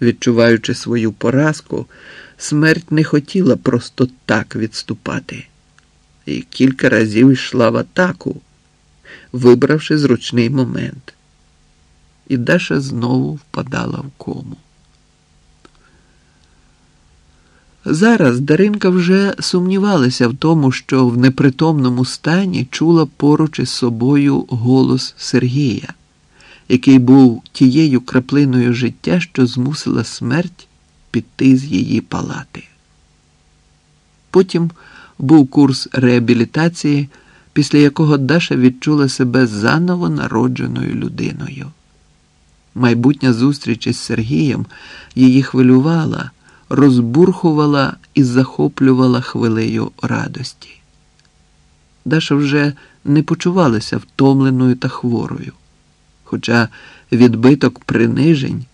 Відчуваючи свою поразку, смерть не хотіла просто так відступати, і кілька разів йшла в атаку, вибравши зручний момент. І Даша знову впадала в кому. Зараз Даринка вже сумнівалася в тому, що в непритомному стані чула поруч із собою голос Сергія, який був тією краплиною життя, що змусила смерть піти з її палати. Потім був курс реабілітації, після якого Даша відчула себе заново народженою людиною. Майбутня зустріч із Сергієм її хвилювала розбурхувала і захоплювала хвилею радості. Даша вже не почувалася втомленою та хворою, хоча відбиток принижень,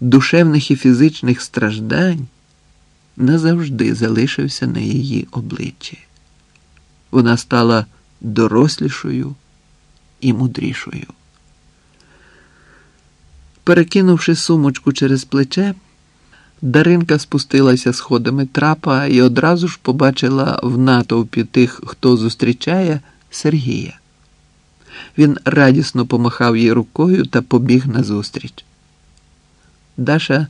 душевних і фізичних страждань назавжди залишився на її обличчі. Вона стала дорослішою і мудрішою. Перекинувши сумочку через плече, Даринка спустилася сходами трапа і одразу ж побачила в натовпі тих, хто зустрічає Сергія. Він радісно помахав їй рукою та побіг назустріч. Даша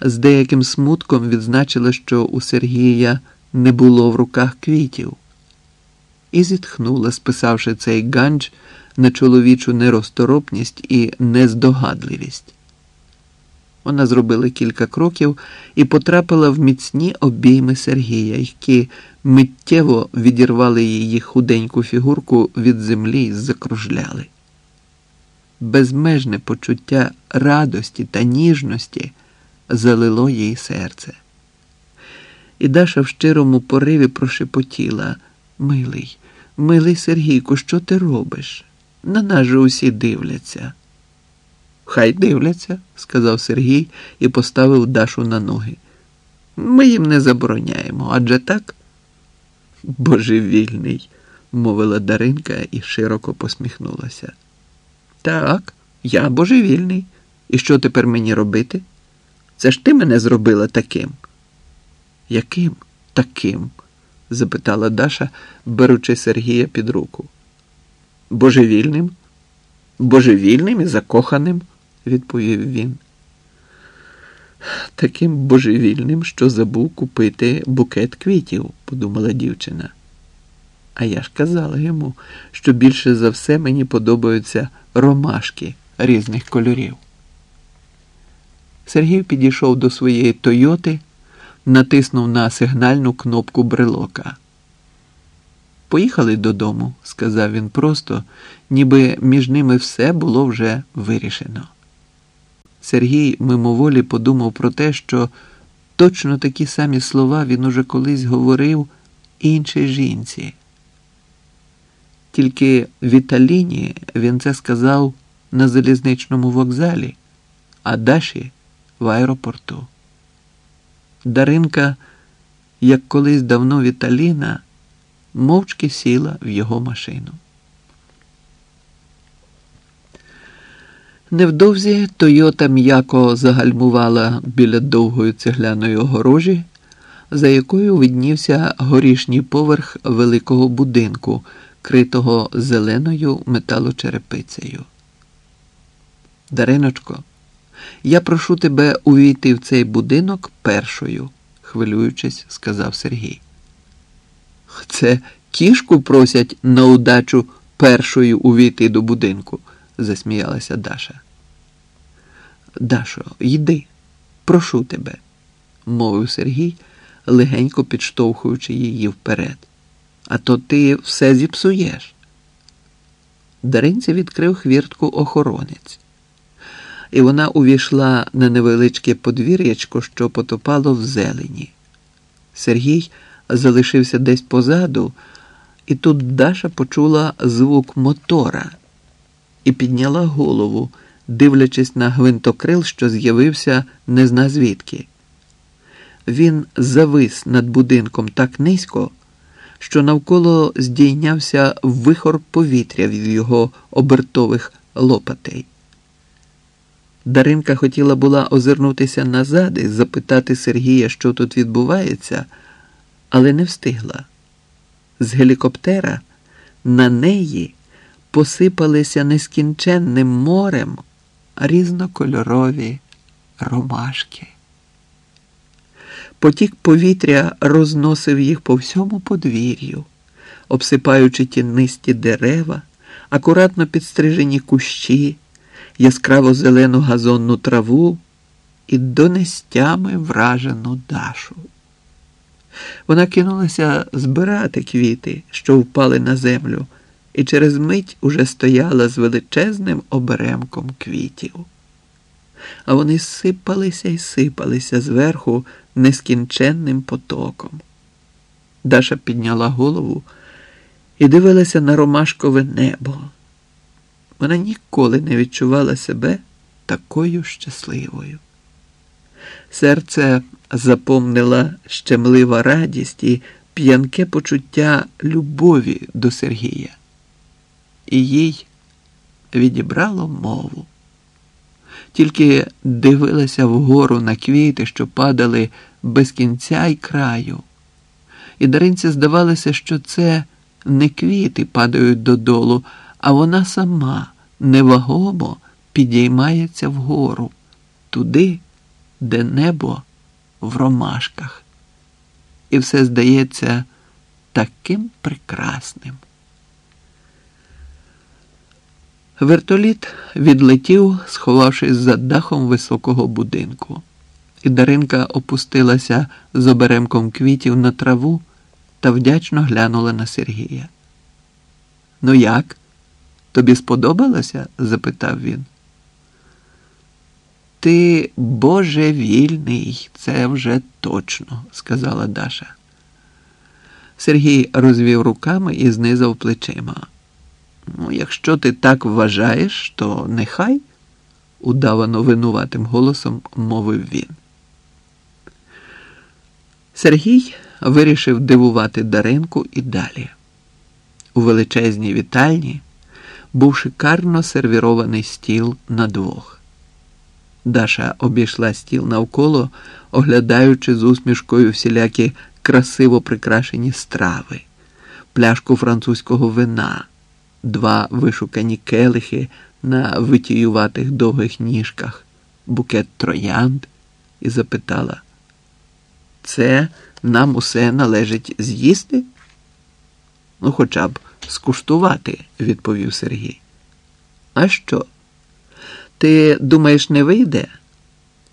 з деяким смутком відзначила, що у Сергія не було в руках квітів, і зітхнула, списавши цей ганч на чоловічу неросторопність і нездогадливість. Вона зробила кілька кроків і потрапила в міцні обійми Сергія, які миттєво відірвали її худеньку фігурку від землі і закружляли. Безмежне почуття радості та ніжності залило їй серце. І Даша в щирому пориві прошепотіла Милий, милий Сергійку, що ти робиш? На нас же усі дивляться. Хай дивляться, сказав Сергій і поставив Дашу на ноги. Ми їм не забороняємо, адже так? Божевільний, мовила Даринка і широко посміхнулася. Так, я божевільний. І що тепер мені робити? Це ж ти мене зробила таким. Яким таким? запитала Даша, беручи Сергія під руку. Божевільним? Божевільним і закоханим відповів він. Таким божевільним, що забув купити букет квітів, подумала дівчина. А я ж казала йому, що більше за все мені подобаються ромашки різних кольорів. Сергій підійшов до своєї Тойоти, натиснув на сигнальну кнопку брелока. Поїхали додому, сказав він просто, ніби між ними все було вже вирішено. Сергій мимоволі подумав про те, що точно такі самі слова він уже колись говорив іншій жінці. Тільки Віталіні він це сказав на залізничному вокзалі, а Даші в аеропорту. Даринка, як колись давно Віталіна, мовчки сіла в його машину. Невдовзі Тойота м'яко загальмувала біля довгої цегляної огорожі, за якою виднівся горішній поверх великого будинку, критого зеленою металочерепицею. Дариночко, я прошу тебе увійти в цей будинок першою, хвилюючись, сказав Сергій. Це кішку просять на удачу першою увійти до будинку засміялася Даша. Дашо, йди, прошу тебе, мовив Сергій, легенько підштовхуючи її вперед. А то ти все зіпсуєш. Даринці відкрив хвіртку охоронець, і вона увійшла на невеличке подвір'ячко, що потопало в зелені. Сергій залишився десь позаду, і тут Даша почула звук мотора і підняла голову, дивлячись на гвинтокрил, що з'явився не зна звідки. Він завис над будинком так низько, що навколо здійнявся вихор повітря від його обертових лопатей. Даринка хотіла була озирнутися назад і запитати Сергія, що тут відбувається, але не встигла. З гелікоптера на неї посипалися нескінченним морем різнокольорові ромашки. Потік повітря розносив їх по всьому подвір'ю, обсипаючи тінисті дерева, акуратно підстрижені кущі, яскраво зелену газонну траву і донестями вражену Дашу. Вона кинулася збирати квіти, що впали на землю, і через мить уже стояла з величезним оберемком квітів. А вони сипалися і сипалися зверху нескінченним потоком. Даша підняла голову і дивилася на ромашкове небо. Вона ніколи не відчувала себе такою щасливою. Серце запомнила щемлива радість і п'янке почуття любові до Сергія, і їй відібрало мову. Тільки дивилася вгору на квіти, що падали без кінця й краю. І Даринці здавалося, що це не квіти падають додолу, а вона сама невагомо підіймається вгору, туди, де небо в ромашках. І все здається таким прекрасним. Вертоліт відлетів, сховавшись за дахом високого будинку, і Даринка опустилася з оберемком квітів на траву та вдячно глянула на Сергія. Ну як? Тобі сподобалося? запитав він. Ти божевільний, це вже точно, сказала Даша. Сергій розвів руками і знизав плечима. Ну, якщо ти так вважаєш, то нехай, удавано винуватим голосом мовив він. Сергій вирішив дивувати Даринку і далі. У величезній вітальні був шикарно сервірований стіл на двох. Даша обійшла стіл навколо, оглядаючи з усмішкою всілякі красиво прикрашені страви, пляшку французького вина, два вишукані келихи на витіюватих довгих ніжках, букет троянд, і запитала: Це нам усе належить з'їсти? Ну, хоча б скуштувати, відповів Сергій. А що? Ти думаєш, не вийде?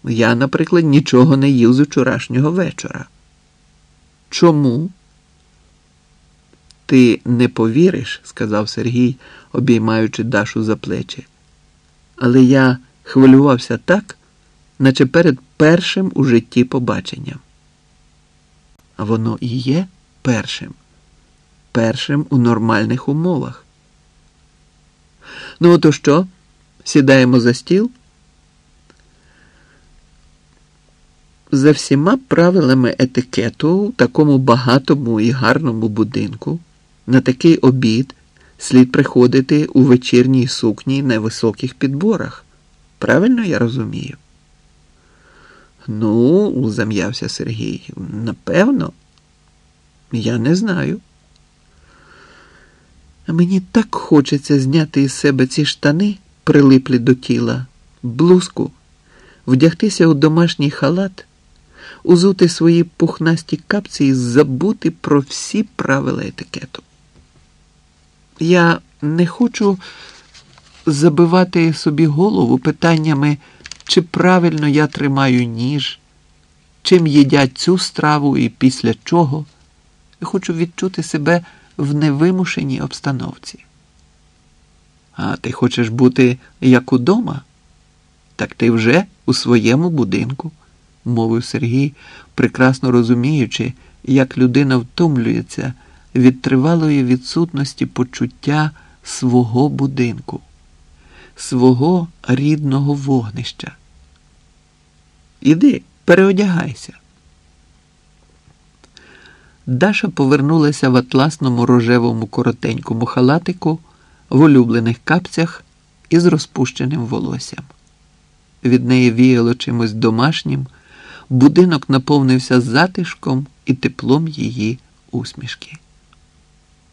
Я, наприклад, нічого не їв з вчорашнього вечора. Чому? Ти не повіриш, сказав Сергій, обіймаючи Дашу за плечі. Але я хвилювався так, наче перед першим у житті побаченням. А воно і є першим, першим у нормальних умовах. Ну, то що? Сідаємо за стіл? За всіма правилами етикету у такому багатому і гарному будинку на такий обід слід приходити у вечірній сукні на високих підборах. Правильно я розумію? Ну, зам'явся Сергій. Напевно, я не знаю. Мені так хочеться зняти із себе ці штани, прилиплі до тіла, блузку, вдягтися у домашній халат узути свої пухнасті капці і забути про всі правила етикету. Я не хочу забивати собі голову питаннями, чи правильно я тримаю ніж, чим їдять цю страву і після чого. Хочу відчути себе в невимушеній обстановці. А ти хочеш бути як удома? Так ти вже у своєму будинку мовив Сергій, прекрасно розуміючи, як людина втомлюється від тривалої відсутності почуття свого будинку, свого рідного вогнища. Іди, переодягайся. Даша повернулася в атласному рожевому коротенькому халатику в улюблених капцях із розпущеним волоссям. від неї віяло чимось домашнім, будинок наповнився затишком і теплом її усмішки.